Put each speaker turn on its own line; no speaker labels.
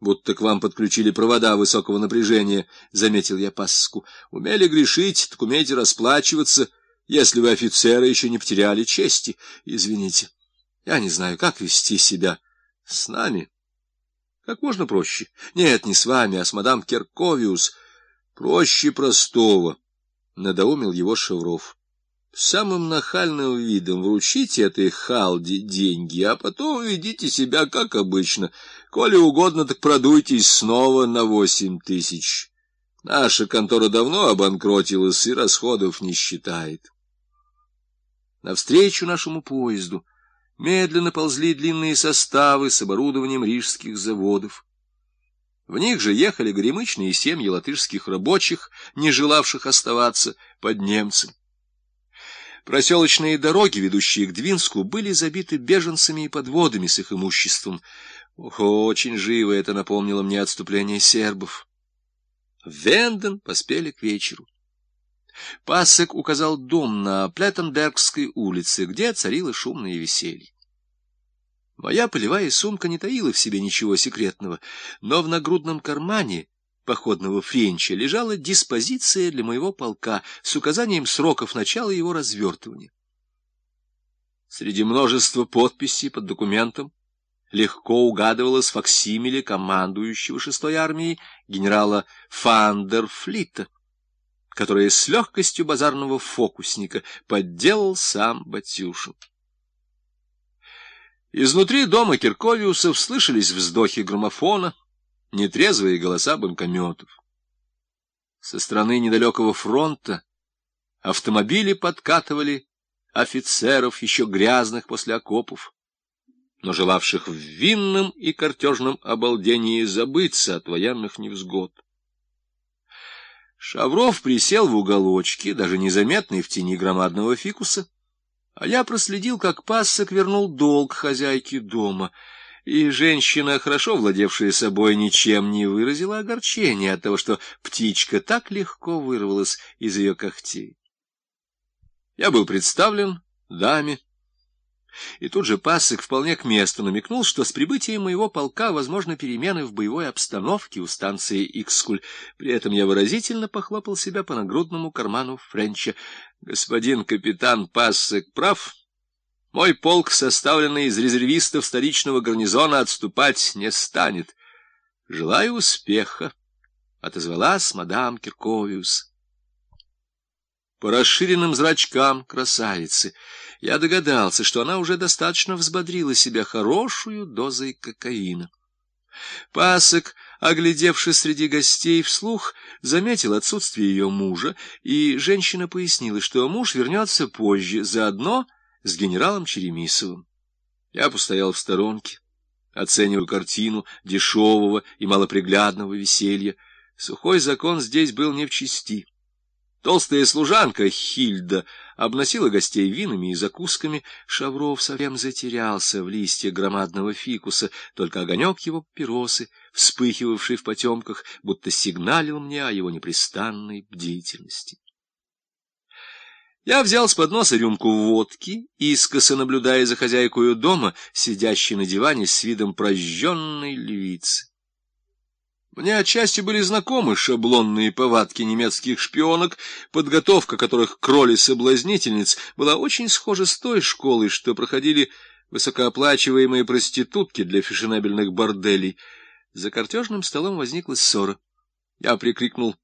будто к вам подключили провода высокого напряжения, — заметил я пасску. Умели грешить, так умейте расплачиваться, если вы, офицеры, еще не потеряли чести. Извините, я не знаю, как вести себя с нами. Как можно проще. Нет, не с вами, а с мадам Керковиус. Проще простого, — надоумил его Шевров самым нахальным видом вручите этой халде деньги, а потом ведите себя как обычно. Коли угодно, так продуйтесь снова на восемь тысяч. Наша контора давно обанкротилась и расходов не считает. Навстречу нашему поезду медленно ползли длинные составы с оборудованием рижских заводов. В них же ехали горемычные семьи латышских рабочих, не желавших оставаться под немцем. Проселочные дороги, ведущие к Двинску, были забиты беженцами и подводами с их имуществом. Очень живо это напомнило мне отступление сербов. Венден поспели к вечеру. Пасек указал дом на Плеттенбергской улице, где царило шумное веселье. Моя полевая сумка не таила в себе ничего секретного, но в нагрудном кармане походного френча лежала диспозиция для моего полка с указанием сроков начала его развертывания. Среди множества подписей под документом легко угадывалось факсимиле командующего шестой армией генерала Фандерфлита, которое с легкостью базарного фокусника подделал сам Батюшин. Изнутри дома Кирковиусов слышались вздохи граммофона, нетрезвые голоса банкометов. Со стороны недалекого фронта автомобили подкатывали офицеров, еще грязных после окопов, но желавших в винном и картежном обалдении забыться от военных невзгод. Шавров присел в уголочке, даже незаметный в тени громадного фикуса, а я проследил, как пассок вернул долг хозяйке дома — и женщина, хорошо владевшая собой, ничем не выразила огорчения от того, что птичка так легко вырвалась из ее когтей. Я был представлен даме, и тут же пасык вполне к месту намекнул, что с прибытием моего полка возможны перемены в боевой обстановке у станции Икскуль. При этом я выразительно похлопал себя по нагрудному карману Френча. Господин капитан Пассек прав. Мой полк, составленный из резервистов столичного гарнизона, отступать не станет. Желаю успеха, — отозвалась мадам Кирковиус. По расширенным зрачкам красавицы я догадался, что она уже достаточно взбодрила себя хорошую дозой кокаина. Пасок, оглядевшись среди гостей вслух, заметил отсутствие ее мужа, и женщина пояснила, что муж вернется позже, заодно с генералом Черемисовым. Я постоял в сторонке, оценивая картину дешевого и малоприглядного веселья. Сухой закон здесь был не в чести. Толстая служанка Хильда обносила гостей винами и закусками. Шавров совсем затерялся в листьях громадного фикуса, только огонек его папиросы, вспыхивавший в потемках, будто сигналил мне о его непрестанной бдительности. Я взял с подноса рюмку водки, искоса наблюдая за хозяйкою дома, сидящей на диване с видом прожженной львицы. Мне отчасти были знакомы шаблонные повадки немецких шпионок, подготовка которых к роли соблазнительниц была очень схожа с той школой, что проходили высокооплачиваемые проститутки для фешенебельных борделей. За картежным столом возникла ссора. Я прикрикнул